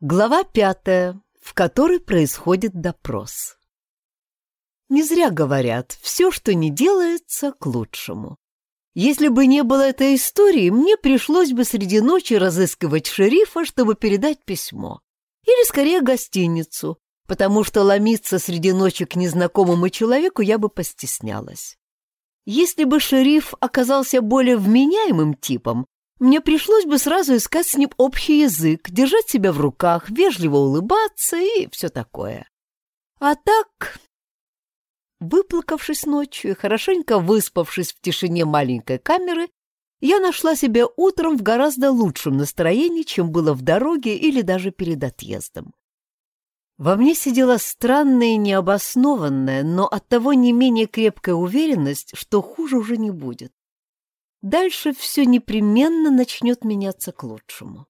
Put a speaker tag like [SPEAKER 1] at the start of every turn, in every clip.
[SPEAKER 1] Глава пятая, в которой происходит допрос. Не зря говорят, все, что не делается, к лучшему. Если бы не было этой истории, мне пришлось бы среди ночи разыскивать шерифа, чтобы передать письмо. Или, скорее, гостиницу, потому что ломиться среди ночи к незнакомому человеку я бы постеснялась. Если бы шериф оказался более вменяемым типом, мне пришлось бы сразу искать с ним общий язык, держать себя в руках, вежливо улыбаться и все такое. А так, выплакавшись ночью и хорошенько выспавшись в тишине маленькой камеры, я нашла себя утром в гораздо лучшем настроении, чем было в дороге или даже перед отъездом. Во мне сидела странная и необоснованная, но оттого не менее крепкая уверенность, что хуже уже не будет дальше все непременно начнет меняться к лучшему.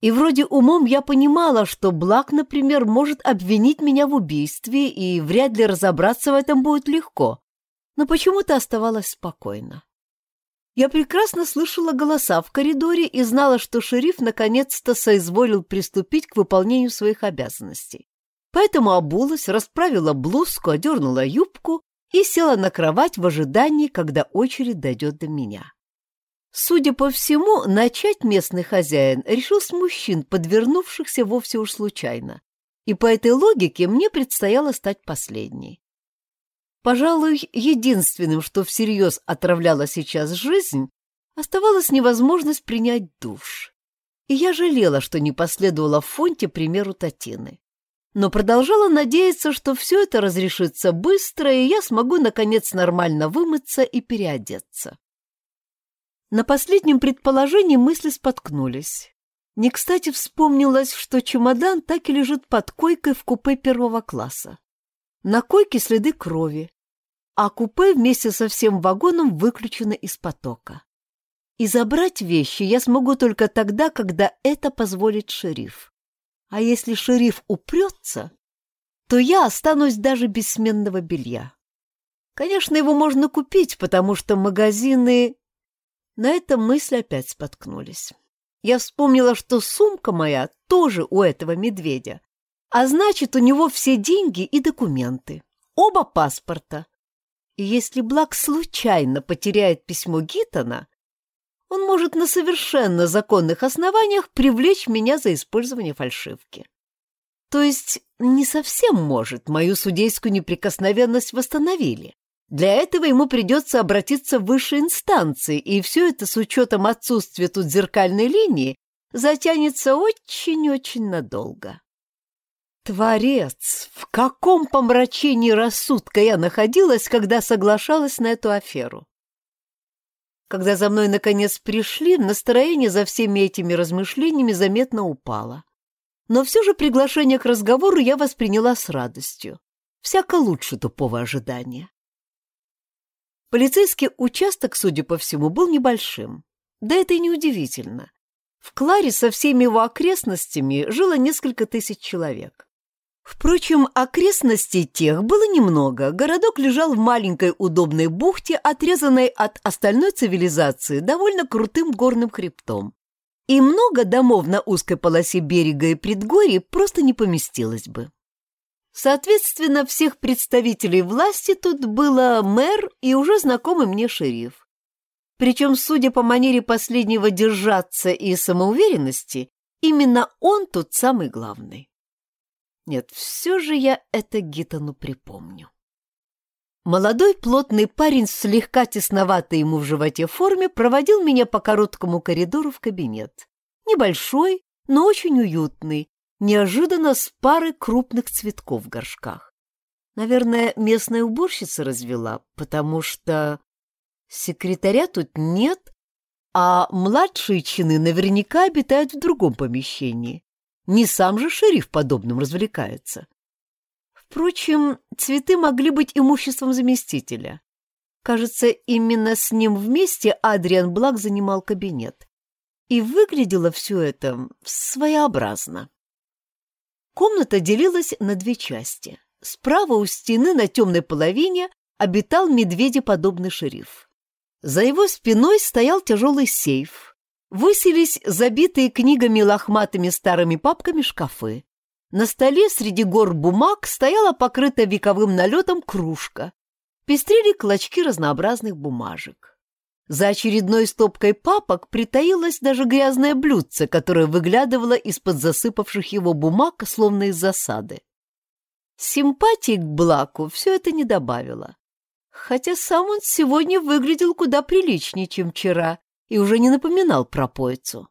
[SPEAKER 1] И вроде умом я понимала, что Блак, например, может обвинить меня в убийстве, и вряд ли разобраться в этом будет легко, но почему-то оставалась спокойна. Я прекрасно слышала голоса в коридоре и знала, что шериф наконец-то соизволил приступить к выполнению своих обязанностей. Поэтому обулась, расправила блузку, одернула юбку и села на кровать в ожидании, когда очередь дойдет до меня. Судя по всему, начать местный хозяин решил с мужчин, подвернувшихся вовсе уж случайно. И по этой логике мне предстояло стать последней. Пожалуй, единственным, что всерьез отравляло сейчас жизнь, оставалась невозможность принять душ. И я жалела, что не последовала в фонте примеру Татины. Но продолжала надеяться, что все это разрешится быстро, и я смогу, наконец, нормально вымыться и переодеться. На последнем предположении мысли споткнулись. Не кстати вспомнилось, что чемодан так и лежит под койкой в купе первого класса. На койке следы крови, а купе вместе со всем вагоном выключено из потока. И забрать вещи я смогу только тогда, когда это позволит шериф. А если шериф упрется, то я останусь даже без сменного белья. Конечно, его можно купить, потому что магазины на этом мысли опять споткнулись. Я вспомнила, что сумка моя тоже у этого медведя, а значит, у него все деньги и документы, оба паспорта. И если Блак случайно потеряет письмо Гиттона, он может на совершенно законных основаниях привлечь меня за использование фальшивки. То есть не совсем может, мою судейскую неприкосновенность восстановили. Для этого ему придется обратиться в высшие инстанции, и все это с учетом отсутствия тут зеркальной линии затянется очень-очень надолго. Творец, в каком помрачении рассудка я находилась, когда соглашалась на эту аферу? Когда за мной наконец пришли, настроение за всеми этими размышлениями заметно упало. Но все же приглашение к разговору я восприняла с радостью. Всяко лучше тупого ожидания. Полицейский участок, судя по всему, был небольшим. Да это и не удивительно. В Кларе со всеми его окрестностями жило несколько тысяч человек. Впрочем, окрестностей тех было немного. Городок лежал в маленькой удобной бухте, отрезанной от остальной цивилизации довольно крутым горным хребтом. И много домов на узкой полосе берега и предгорий просто не поместилось бы. Соответственно, всех представителей власти тут было мэр и уже знакомый мне шериф. Причем, судя по манере последнего держаться и самоуверенности, именно он тут самый главный. Нет, все же я это Гитану припомню. Молодой плотный парень с слегка тесноватой ему в животе форме проводил меня по короткому коридору в кабинет. Небольшой, но очень уютный, неожиданно с парой крупных цветков в горшках. Наверное, местная уборщица развела, потому что секретаря тут нет, а младшие чины наверняка обитают в другом помещении. Не сам же шериф подобным развлекается. Впрочем, цветы могли быть имуществом заместителя. Кажется, именно с ним вместе Адриан Блак занимал кабинет. И выглядело все это своеобразно. Комната делилась на две части. Справа у стены на темной половине обитал медведеподобный шериф. За его спиной стоял тяжелый сейф. высились забитые книгами лохматыми старыми папками шкафы. На столе среди гор бумаг стояла покрытая вековым налетом кружка. Пестрели клочки разнообразных бумажек. За очередной стопкой папок притаилось даже грязное блюдце, которое выглядывало из-под засыпавших его бумаг, словно из засады. Симпатии к Блаку все это не добавило. Хотя сам он сегодня выглядел куда приличнее, чем вчера, и уже не напоминал пропойцу.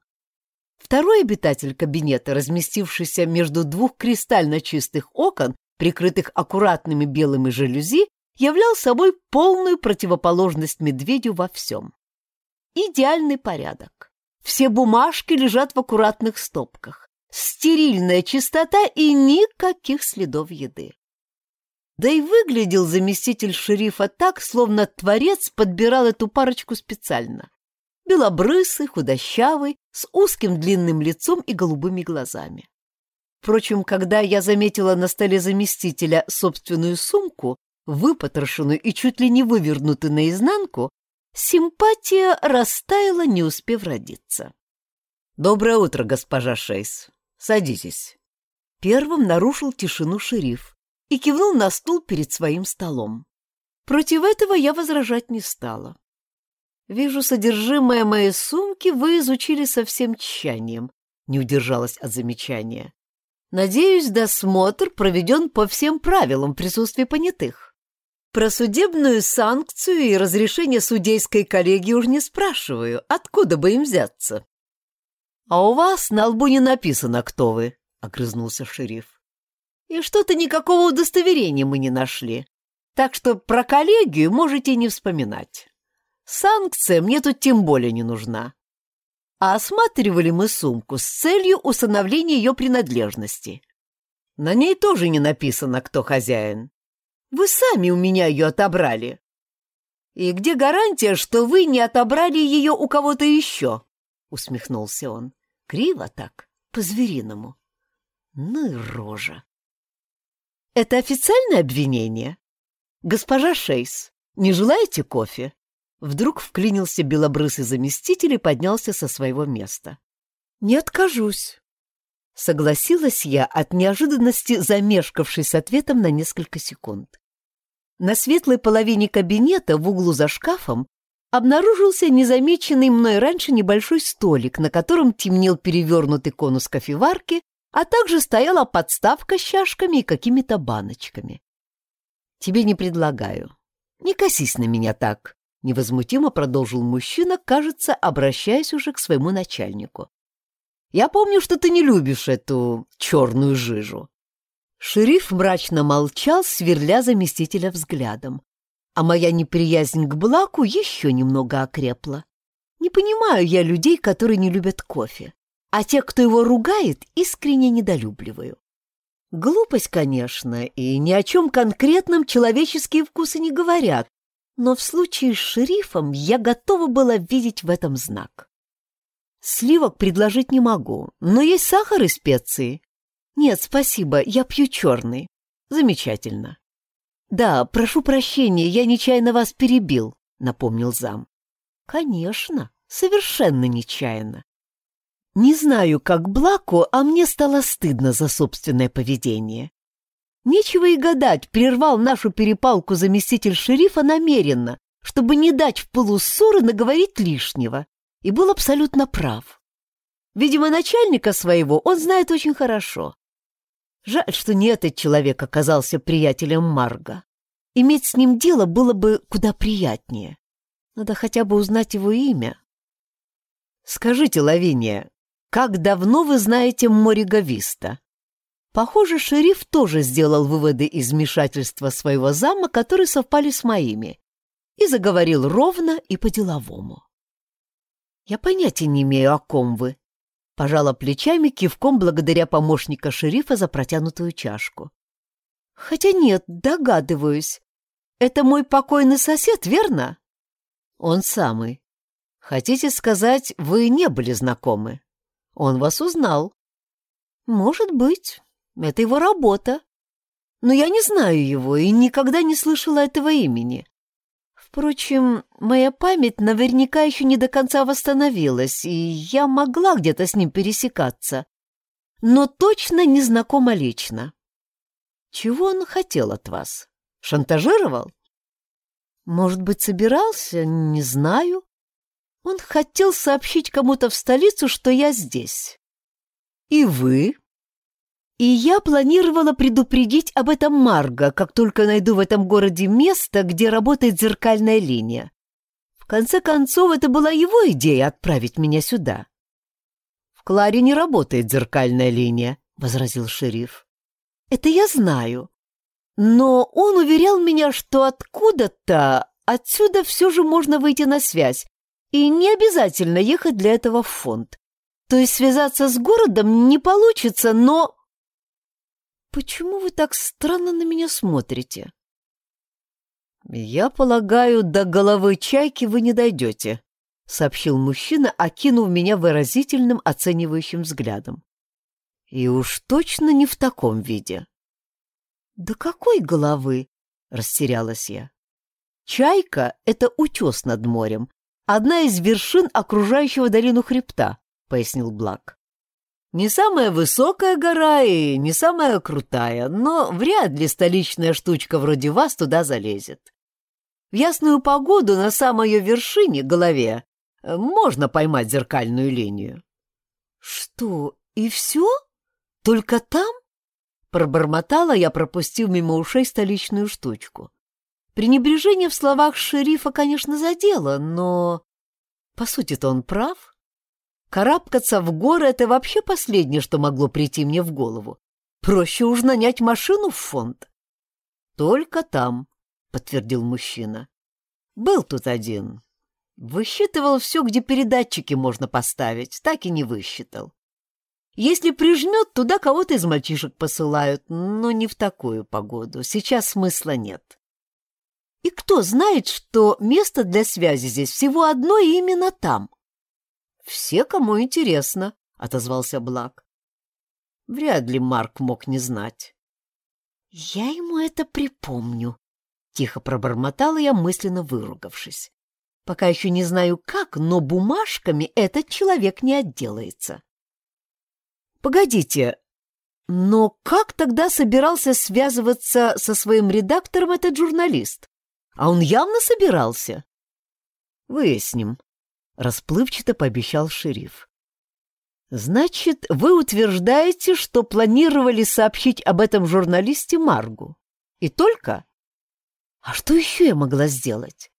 [SPEAKER 1] Второй обитатель кабинета, разместившийся между двух кристально чистых окон, прикрытых аккуратными белыми жалюзи, являл собой полную противоположность медведю во всем. Идеальный порядок. Все бумажки лежат в аккуратных стопках. Стерильная чистота и никаких следов еды. Да и выглядел заместитель шерифа так, словно творец подбирал эту парочку специально белобрысый, худощавый, с узким длинным лицом и голубыми глазами. Впрочем, когда я заметила на столе заместителя собственную сумку, выпотрошенную и чуть ли не вывернутую наизнанку, симпатия растаяла, не успев родиться. «Доброе утро, госпожа Шейс. Садитесь». Первым нарушил тишину шериф и кивнул на стул перед своим столом. Против этого я возражать не стала. Вижу, содержимое моей сумки вы изучили со всем тщанием, не удержалась от замечания. Надеюсь, досмотр проведен по всем правилам присутствия понятых. Про судебную санкцию и разрешение судейской коллегии уж не спрашиваю, откуда бы им взяться. — А у вас на лбу не написано, кто вы, — огрызнулся шериф. — И что-то никакого удостоверения мы не нашли, так что про коллегию можете не вспоминать. Санкция мне тут тем более не нужна. А осматривали мы сумку с целью установления ее принадлежности. На ней тоже не написано, кто хозяин. Вы сами у меня ее отобрали. И где гарантия, что вы не отобрали ее у кого-то еще? Усмехнулся он. Криво так, по-звериному. Ну и рожа. Это официальное обвинение? Госпожа Шейс, не желаете кофе? Вдруг вклинился белобрысый заместитель и поднялся со своего места. «Не откажусь», — согласилась я от неожиданности, замешкавшись с ответом на несколько секунд. На светлой половине кабинета в углу за шкафом обнаружился незамеченный мной раньше небольшой столик, на котором темнел перевернутый конус кофеварки, а также стояла подставка с чашками и какими-то баночками. «Тебе не предлагаю. Не косись на меня так», Невозмутимо продолжил мужчина, кажется, обращаясь уже к своему начальнику. «Я помню, что ты не любишь эту черную жижу». Шериф мрачно молчал, сверля заместителя взглядом. А моя неприязнь к Блаку еще немного окрепла. Не понимаю я людей, которые не любят кофе. А тех, кто его ругает, искренне недолюбливаю. Глупость, конечно, и ни о чем конкретном человеческие вкусы не говорят, но в случае с шерифом я готова была видеть в этом знак. Сливок предложить не могу, но есть сахар и специи. Нет, спасибо, я пью черный. Замечательно. Да, прошу прощения, я нечаянно вас перебил, напомнил зам. Конечно, совершенно нечаянно. Не знаю, как Блаку, а мне стало стыдно за собственное поведение. Нечего и гадать, прервал нашу перепалку заместитель шерифа намеренно, чтобы не дать в пылу ссоры наговорить лишнего, и был абсолютно прав. Видимо, начальника своего он знает очень хорошо. Жаль, что не этот человек оказался приятелем Марга. Иметь с ним дело было бы куда приятнее. Надо хотя бы узнать его имя. Скажите, Лавиния, как давно вы знаете Морига Виста? Похоже, шериф тоже сделал выводы из вмешательства своего зама, которые совпали с моими, и заговорил ровно и по-деловому. «Я понятия не имею, о ком вы», — пожала плечами кивком благодаря помощника шерифа за протянутую чашку. «Хотя нет, догадываюсь. Это мой покойный сосед, верно?» «Он самый. Хотите сказать, вы не были знакомы? Он вас узнал?» «Может быть. Это его работа. Но я не знаю его и никогда не слышала этого имени. Впрочем, моя память наверняка еще не до конца восстановилась, и я могла где-то с ним пересекаться, но точно не знакома лично. Чего он хотел от вас? Шантажировал? Может быть, собирался? Не знаю. Он хотел сообщить кому-то в столицу, что я здесь. И вы? И я планировала предупредить об этом Марга, как только найду в этом городе место, где работает зеркальная линия. В конце концов, это была его идея отправить меня сюда. «В Кларе не работает зеркальная линия», — возразил шериф. «Это я знаю. Но он уверял меня, что откуда-то отсюда все же можно выйти на связь, и не обязательно ехать для этого в фонд. То есть связаться с городом не получится, но...» «Почему вы так странно на меня смотрите?» «Я полагаю, до головы чайки вы не дойдете», — сообщил мужчина, окинув меня выразительным оценивающим взглядом. «И уж точно не в таком виде». «Да какой головы?» — растерялась я. «Чайка — это утес над морем, одна из вершин окружающего долину хребта», — пояснил Блак. Не самая высокая гора и не самая крутая, но вряд ли столичная штучка вроде вас туда залезет. В ясную погоду на самой ее вершине, голове, можно поймать зеркальную линию. Что, и все? Только там? Пробормотала я, пропустив мимо ушей столичную штучку. Пренебрежение в словах шерифа, конечно, задело, но... По сути-то он прав. Карабкаться в горы — это вообще последнее, что могло прийти мне в голову. Проще уж нанять машину в фонд. Только там, — подтвердил мужчина. Был тут один. Высчитывал все, где передатчики можно поставить, так и не высчитал. Если прижмет, туда кого-то из мальчишек посылают, но не в такую погоду. Сейчас смысла нет. И кто знает, что место для связи здесь всего одно и именно там? «Все, кому интересно», — отозвался Блак. Вряд ли Марк мог не знать. «Я ему это припомню», — тихо пробормотала я, мысленно выругавшись. «Пока еще не знаю как, но бумажками этот человек не отделается». «Погодите, но как тогда собирался связываться со своим редактором этот журналист? А он явно собирался». «Выясним», расплывчато пообещал шериф. Значит, вы утверждаете, что планировали сообщить об этом журналисте Маргу? И только? А что еще я могла сделать?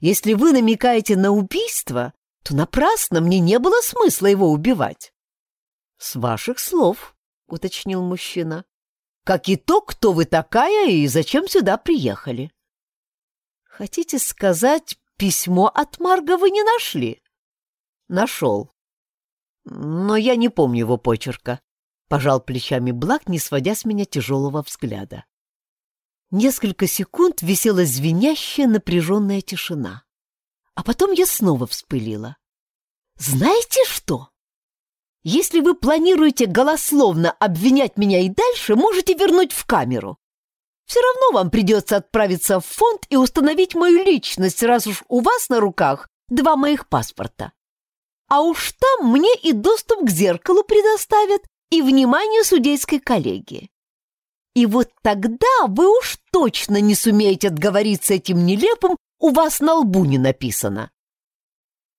[SPEAKER 1] Если вы намекаете на убийство, то напрасно мне не было смысла его убивать. С ваших слов, уточнил мужчина. Как и то, кто вы такая и зачем сюда приехали. Хотите сказать, Письмо от Марга вы не нашли? Нашел. Но я не помню его почерка. Пожал плечами Блак, не сводя с меня тяжелого взгляда. Несколько секунд висела звенящая напряженная тишина. А потом я снова вспылила. «Знаете что? Если вы планируете голословно обвинять меня и дальше, можете вернуть в камеру. Все равно вам придется отправиться в фонд и установить мою личность, раз уж у вас на руках два моих паспорта. А уж там мне и доступ к зеркалу предоставят, и внимание судейской коллегии. И вот тогда вы уж точно не сумеете отговориться этим нелепым, у вас на лбу не написано.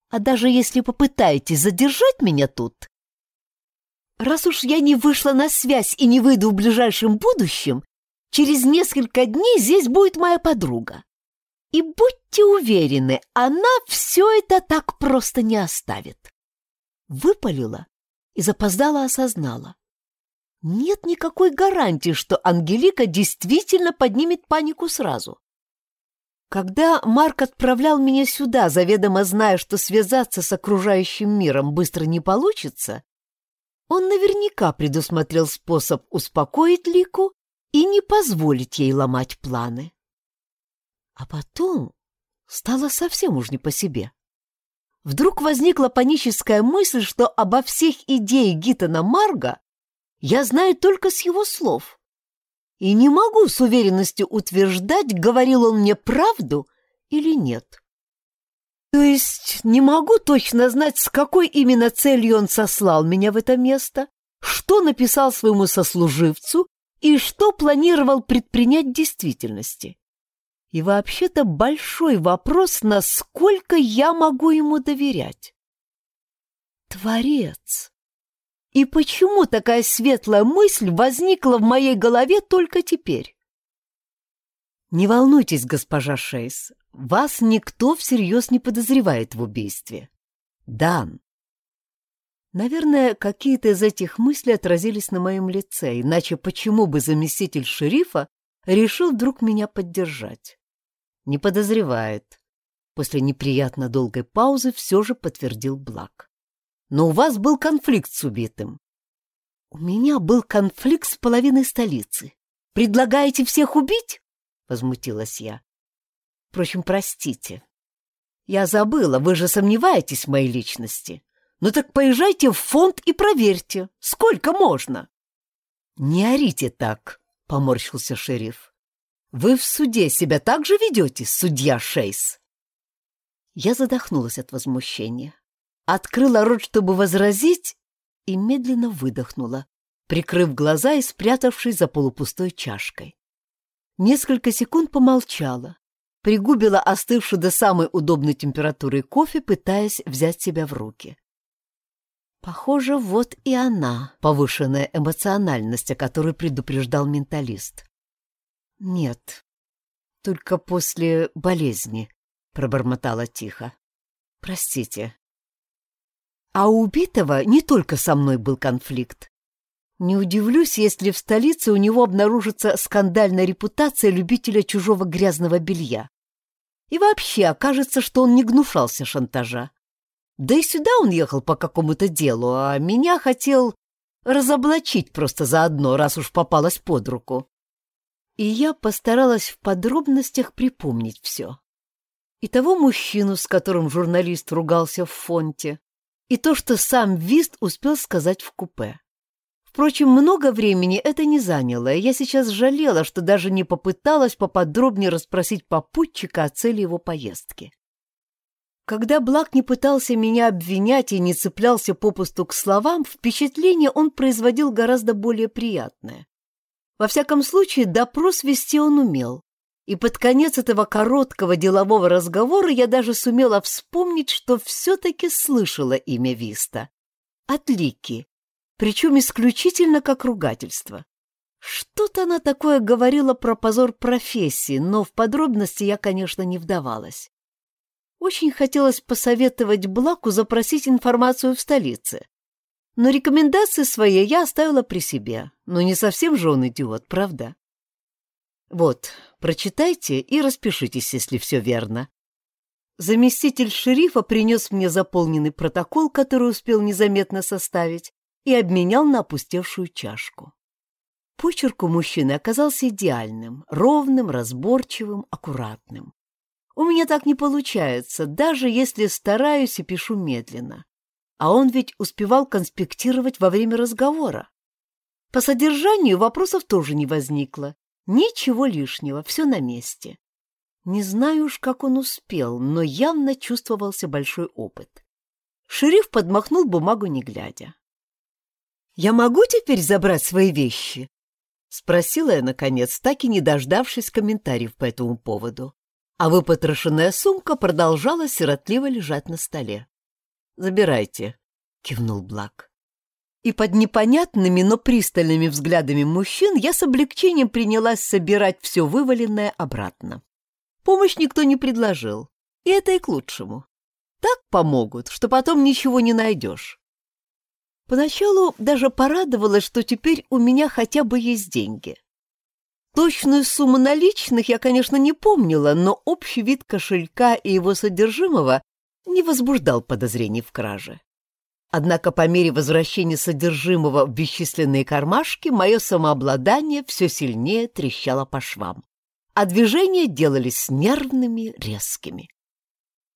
[SPEAKER 1] А даже если попытаетесь задержать меня тут, раз уж я не вышла на связь и не выйду в ближайшем будущем, Через несколько дней здесь будет моя подруга. И будьте уверены, она все это так просто не оставит. Выпалила и запоздала осознала. Нет никакой гарантии, что Ангелика действительно поднимет панику сразу. Когда Марк отправлял меня сюда, заведомо зная, что связаться с окружающим миром быстро не получится, он наверняка предусмотрел способ успокоить Лику и не позволить ей ломать планы. А потом стало совсем уж не по себе. Вдруг возникла паническая мысль, что обо всех идеях Гитана Марга я знаю только с его слов. И не могу с уверенностью утверждать, говорил он мне правду или нет. То есть не могу точно знать, с какой именно целью он сослал меня в это место, что написал своему сослуживцу и что планировал предпринять в действительности. И вообще-то большой вопрос, насколько я могу ему доверять. Творец. И почему такая светлая мысль возникла в моей голове только теперь? Не волнуйтесь, госпожа Шейс, вас никто всерьез не подозревает в убийстве. Дан. Наверное, какие-то из этих мыслей отразились на моем лице, иначе почему бы заместитель шерифа решил вдруг меня поддержать? Не подозревает. После неприятно долгой паузы все же подтвердил Блак. Но у вас был конфликт с убитым. У меня был конфликт с половиной столицы. Предлагаете всех убить? Возмутилась я. Впрочем, простите. Я забыла, вы же сомневаетесь в моей личности. Ну так поезжайте в фонд и проверьте, сколько можно. Не орите так, поморщился шериф. Вы в суде себя так же ведете, судья Шейс? Я задохнулась от возмущения. Открыла рот, чтобы возразить, и медленно выдохнула, прикрыв глаза и спрятавшись за полупустой чашкой. Несколько секунд помолчала, пригубила остывший до самой удобной температуры кофе, пытаясь взять себя в руки. Похоже, вот и она, повышенная эмоциональность, о которой предупреждал менталист. Нет, только после болезни, пробормотала тихо. Простите. А у убитого не только со мной был конфликт. Не удивлюсь, если в столице у него обнаружится скандальная репутация любителя чужого грязного белья. И вообще окажется, что он не гнушался шантажа. Да и сюда он ехал по какому-то делу, а меня хотел разоблачить просто заодно, раз уж попалась под руку. И я постаралась в подробностях припомнить все. И того мужчину, с которым журналист ругался в фонте, и то, что сам Вист успел сказать в купе. Впрочем, много времени это не заняло, и я сейчас жалела, что даже не попыталась поподробнее расспросить попутчика о цели его поездки. Когда Блак не пытался меня обвинять и не цеплялся попусту к словам, впечатление он производил гораздо более приятное. Во всяком случае, допрос вести он умел, и под конец этого короткого делового разговора я даже сумела вспомнить, что все-таки слышала имя Виста. От Лики, причем исключительно как ругательство. Что-то она такое говорила про позор профессии, но в подробности я, конечно, не вдавалась. Очень хотелось посоветовать Блаку запросить информацию в столице. Но рекомендации свои я оставила при себе. Но не совсем же он идиот, правда? Вот, прочитайте и распишитесь, если все верно. Заместитель шерифа принес мне заполненный протокол, который успел незаметно составить, и обменял на опустевшую чашку. Почерк у мужчины оказался идеальным, ровным, разборчивым, аккуратным. У меня так не получается, даже если стараюсь и пишу медленно. А он ведь успевал конспектировать во время разговора. По содержанию вопросов тоже не возникло. Ничего лишнего, все на месте. Не знаю уж, как он успел, но явно чувствовался большой опыт. Шериф подмахнул бумагу, не глядя. «Я могу теперь забрать свои вещи?» — спросила я, наконец, так и не дождавшись комментариев по этому поводу. А выпотрошенная сумка продолжала сиротливо лежать на столе. «Забирайте», — кивнул Блак. И под непонятными, но пристальными взглядами мужчин я с облегчением принялась собирать все вываленное обратно. Помощь никто не предложил, и это и к лучшему. Так помогут, что потом ничего не найдешь. Поначалу даже порадовалась, что теперь у меня хотя бы есть деньги. Точную сумму наличных я, конечно, не помнила, но общий вид кошелька и его содержимого не возбуждал подозрений в краже. Однако по мере возвращения содержимого в бесчисленные кармашки мое самообладание все сильнее трещало по швам, а движения делались нервными, резкими.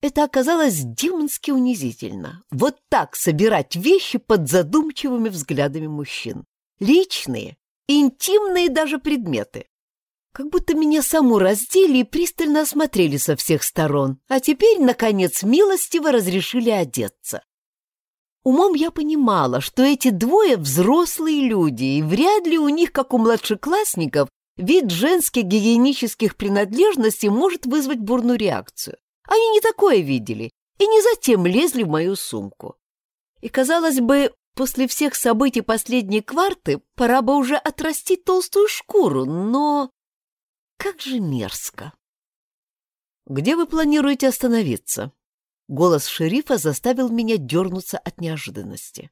[SPEAKER 1] Это оказалось демонски унизительно. Вот так собирать вещи под задумчивыми взглядами мужчин. Личные, интимные даже предметы. Как будто меня саму раздели и пристально осмотрели со всех сторон, а теперь, наконец, милостиво разрешили одеться. Умом я понимала, что эти двое взрослые люди, и вряд ли у них, как у младшеклассников, вид женских гигиенических принадлежностей может вызвать бурную реакцию. Они не такое видели и не затем лезли в мою сумку. И, казалось бы, после всех событий последней кварты пора бы уже отрастить толстую шкуру, но... Как же мерзко! «Где вы планируете остановиться?» Голос шерифа заставил меня дернуться от неожиданности.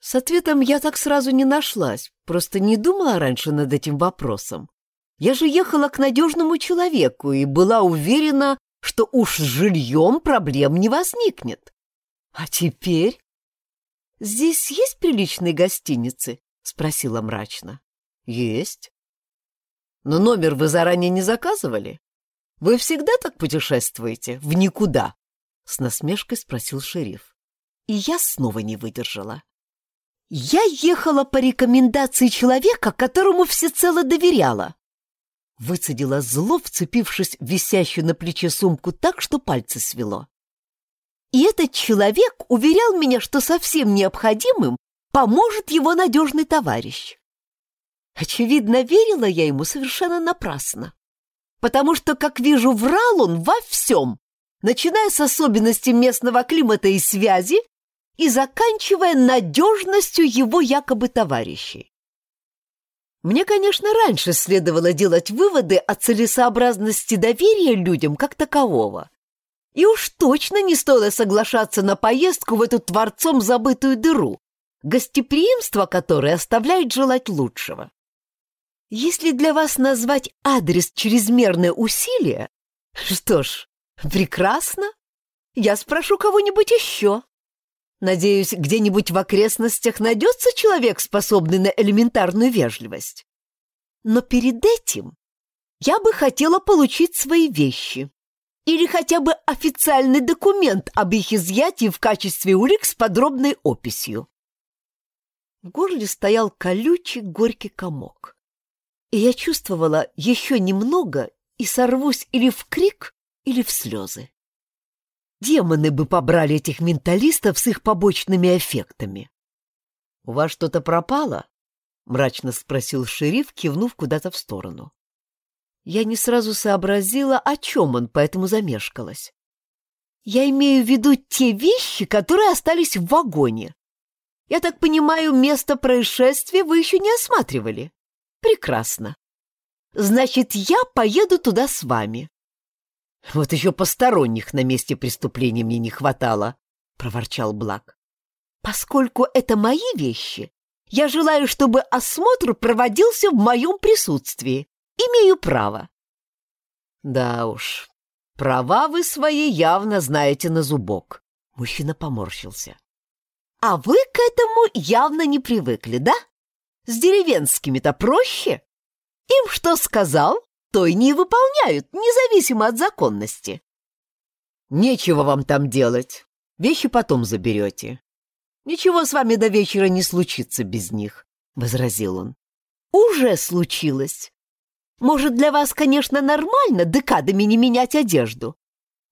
[SPEAKER 1] С ответом я так сразу не нашлась, просто не думала раньше над этим вопросом. Я же ехала к надежному человеку и была уверена, что уж с жильем проблем не возникнет. А теперь... «Здесь есть приличные гостиницы?» — спросила мрачно. «Есть». «Но номер вы заранее не заказывали? Вы всегда так путешествуете? В никуда?» С насмешкой спросил шериф. И я снова не выдержала. Я ехала по рекомендации человека, которому всецело доверяла. Выцедила зло, вцепившись в висящую на плече сумку так, что пальцы свело. И этот человек уверял меня, что совсем необходимым поможет его надежный товарищ. Очевидно, верила я ему совершенно напрасно, потому что, как вижу, врал он во всем, начиная с особенностей местного климата и связи и заканчивая надежностью его якобы товарищей. Мне, конечно, раньше следовало делать выводы о целесообразности доверия людям как такового. И уж точно не стоило соглашаться на поездку в эту творцом забытую дыру, гостеприимство которой оставляет желать лучшего. Если для вас назвать адрес чрезмерное усилие, что ж, Прекрасно. Я спрошу кого-нибудь еще. Надеюсь, где-нибудь в окрестностях найдется человек, способный на элементарную вежливость. Но перед этим я бы хотела получить свои вещи. Или хотя бы официальный документ об их изъятии в качестве улик с подробной описью. В горле стоял колючий горький комок. И я чувствовала еще немного и сорвусь или в крик, или в слезы. Демоны бы побрали этих менталистов с их побочными эффектами. — У вас что-то пропало? — мрачно спросил шериф, кивнув куда-то в сторону. Я не сразу сообразила, о чем он, поэтому замешкалась. Я имею в виду те вещи, которые остались в вагоне. Я так понимаю, место происшествия вы еще не осматривали. Прекрасно. Значит, я поеду туда с вами. Вот еще посторонних на месте преступления мне не хватало, — проворчал Блак. Поскольку это мои вещи, я желаю, чтобы осмотр проводился в моем присутствии. Имею право. Да уж, права вы свои явно знаете на зубок. Мужчина поморщился. А вы к этому явно не привыкли, да? С деревенскими-то проще. Им что сказал, то и не выполняют, независимо от законности. Нечего вам там делать. Вещи потом заберете. Ничего с вами до вечера не случится без них, — возразил он. Уже случилось. Может, для вас, конечно, нормально декадами не менять одежду,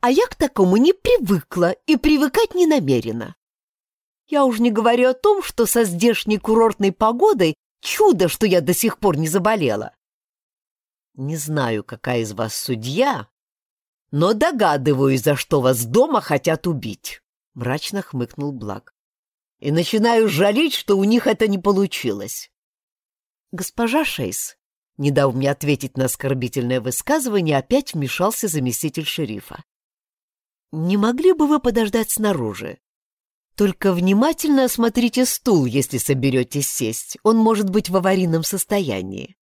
[SPEAKER 1] а я к такому не привыкла и привыкать не намерена. Я уж не говорю о том, что со здешней курортной погодой чудо, что я до сих пор не заболела. Не знаю, какая из вас судья, но догадываюсь, за что вас дома хотят убить, — мрачно хмыкнул Блак. И начинаю жалеть, что у них это не получилось. Госпожа Шейс, не дав мне ответить на оскорбительное высказывание, опять вмешался заместитель шерифа. «Не могли бы вы подождать снаружи? Только внимательно осмотрите стул, если соберетесь сесть. Он может быть в аварийном состоянии.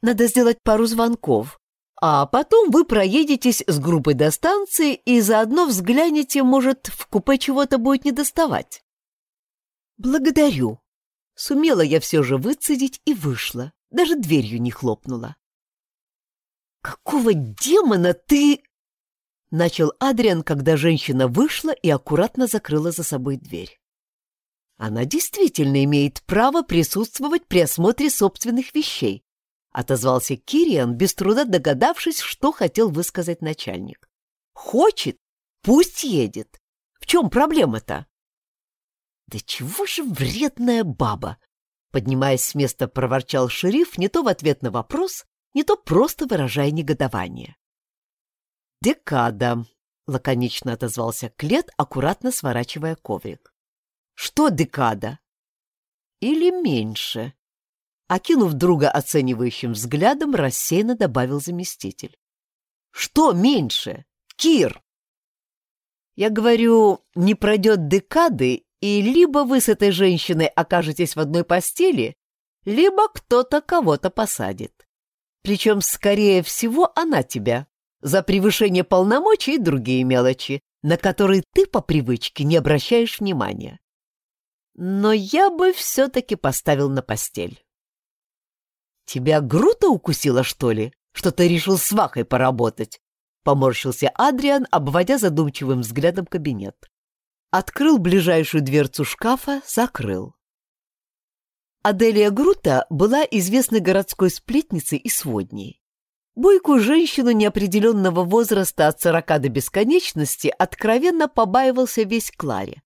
[SPEAKER 1] Надо сделать пару звонков. А потом вы проедетесь с группой до станции и заодно взглянете, может, в купе чего-то будет недоставать. Благодарю. Сумела я все же выцедить и вышла. Даже дверью не хлопнула. «Какого демона ты...» Начал Адриан, когда женщина вышла и аккуратно закрыла за собой дверь. Она действительно имеет право присутствовать при осмотре собственных вещей, отозвался Кириан, без труда догадавшись, что хотел высказать начальник. Хочет, пусть едет. В чем проблема-то? Да чего же вредная баба! Поднимаясь с места, проворчал шериф не то в ответ на вопрос, не то просто выражая негодование. «Декада», — лаконично отозвался Клет, аккуратно сворачивая коврик. «Что декада?» «Или меньше?» Окинув друга оценивающим взглядом, рассеянно добавил заместитель. «Что меньше? Кир!» «Я говорю, не пройдет декады, и либо вы с этой женщиной окажетесь в одной постели, либо кто-то кого-то посадит. Причем, скорее всего, она тебя, за превышение полномочий и другие мелочи, на которые ты по привычке не обращаешь внимания. Но я бы все-таки поставил на постель. «Тебя Грута укусила, что ли? Что ты решил с Вахой поработать?» Поморщился Адриан, обводя задумчивым взглядом кабинет. Открыл ближайшую дверцу шкафа, закрыл. Аделия Грута была известной городской сплетницей и сводней. Бойкую женщину неопределенного возраста от сорока до бесконечности откровенно побаивался весь Кларе,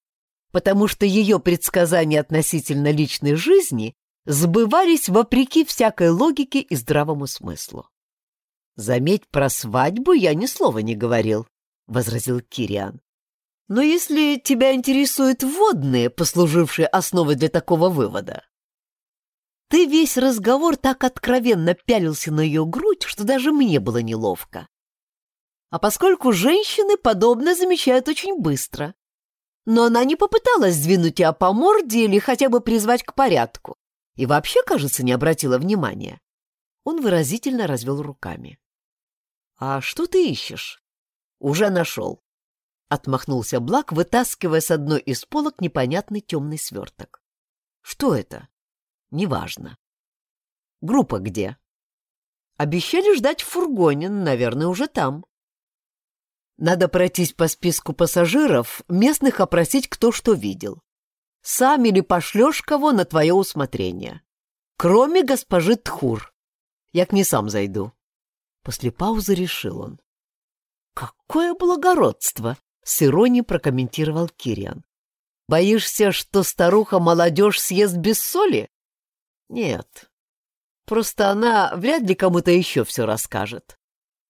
[SPEAKER 1] потому что ее предсказания относительно личной жизни сбывались вопреки всякой логике и здравому смыслу. «Заметь, про свадьбу я ни слова не говорил», — возразил Кириан. «Но если тебя интересуют водные, послужившие основой для такого вывода, ты весь разговор так откровенно пялился на ее грудь, что даже мне было неловко. А поскольку женщины подобное замечают очень быстро, но она не попыталась сдвинуть тебя по морде или хотя бы призвать к порядку, и вообще, кажется, не обратила внимания. Он выразительно развел руками. «А что ты ищешь?» «Уже нашел», — отмахнулся Блак, вытаскивая с одной из полок непонятный темный сверток. «Что это?» «Неважно». «Группа где?» «Обещали ждать в фургоне, наверное, уже там». «Надо пройтись по списку пассажиров, местных опросить, кто что видел. Сам или пошлешь кого на твое усмотрение. Кроме госпожи Тхур. Я к ней сам зайду. После паузы решил он. «Какое благородство!» — с иронией прокомментировал Кириан. «Боишься, что старуха-молодежь съест без соли?» «Нет. Просто она вряд ли кому-то еще все расскажет.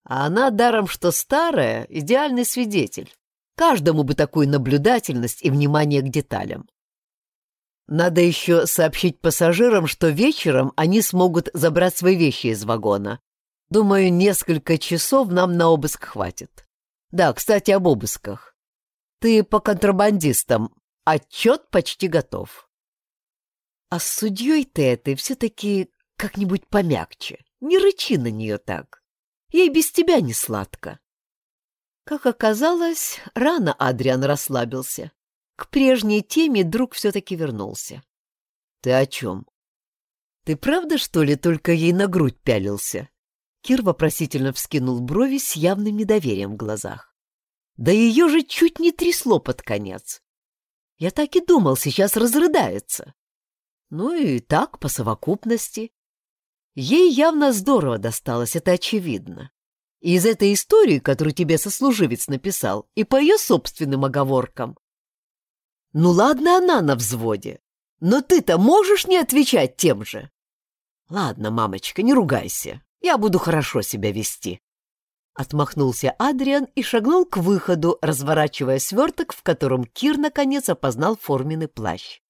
[SPEAKER 1] А она, даром что старая, идеальный свидетель. Каждому бы такую наблюдательность и внимание к деталям. Надо еще сообщить пассажирам, что вечером они смогут забрать свои вещи из вагона. Думаю, несколько часов нам на обыск хватит. Да, кстати, об обысках. Ты по контрабандистам. Отчет почти готов. А с судьей ты этой все-таки как-нибудь помягче. Не рычи на нее так. Ей без тебя не сладко. Как оказалось, рано Адриан расслабился. К прежней теме друг все-таки вернулся. «Ты о чем?» «Ты правда, что ли, только ей на грудь пялился?» Кир вопросительно вскинул брови с явным недоверием в глазах. «Да ее же чуть не трясло под конец. Я так и думал, сейчас разрыдается. Ну и так, по совокупности. Ей явно здорово досталось, это очевидно. И из этой истории, которую тебе сослуживец написал, и по ее собственным оговоркам, ну ладно, она на взводе. Но ты-то можешь не отвечать тем же? Ладно, мамочка, не ругайся. Я буду хорошо себя вести. Отмахнулся Адриан и шагнул к выходу, разворачивая сверток, в котором Кир наконец опознал форменный плащ.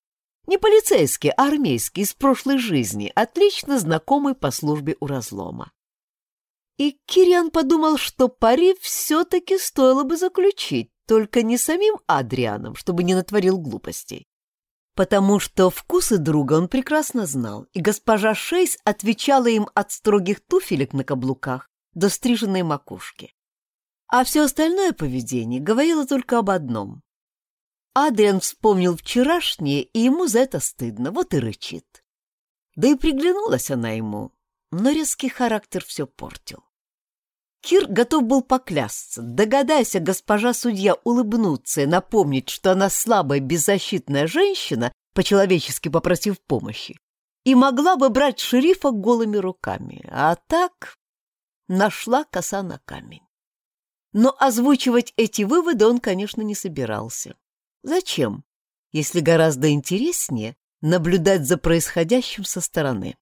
[SPEAKER 1] Не полицейский, а армейский из прошлой жизни, отлично знакомый по службе у разлома. И Кириан подумал, что пари все-таки стоило бы заключить, только не самим Адрианом, чтобы не натворил глупостей. Потому что вкусы друга он прекрасно знал, и госпожа Шейс отвечала им от строгих туфелек на каблуках до стриженной макушки. А все остальное поведение говорило только об одном. Адриан вспомнил вчерашнее, и ему за это стыдно, вот и рычит. Да и приглянулась она ему, но резкий характер все портил. Кир готов был поклясться. Догадайся, госпожа судья, улыбнуться и напомнить, что она слабая, беззащитная женщина, по-человечески попросив помощи. и могла бы брать шерифа голыми руками, а так нашла коса на камень. Но озвучивать эти выводы он, конечно, не собирался. Зачем, если гораздо интереснее наблюдать за происходящим со стороны?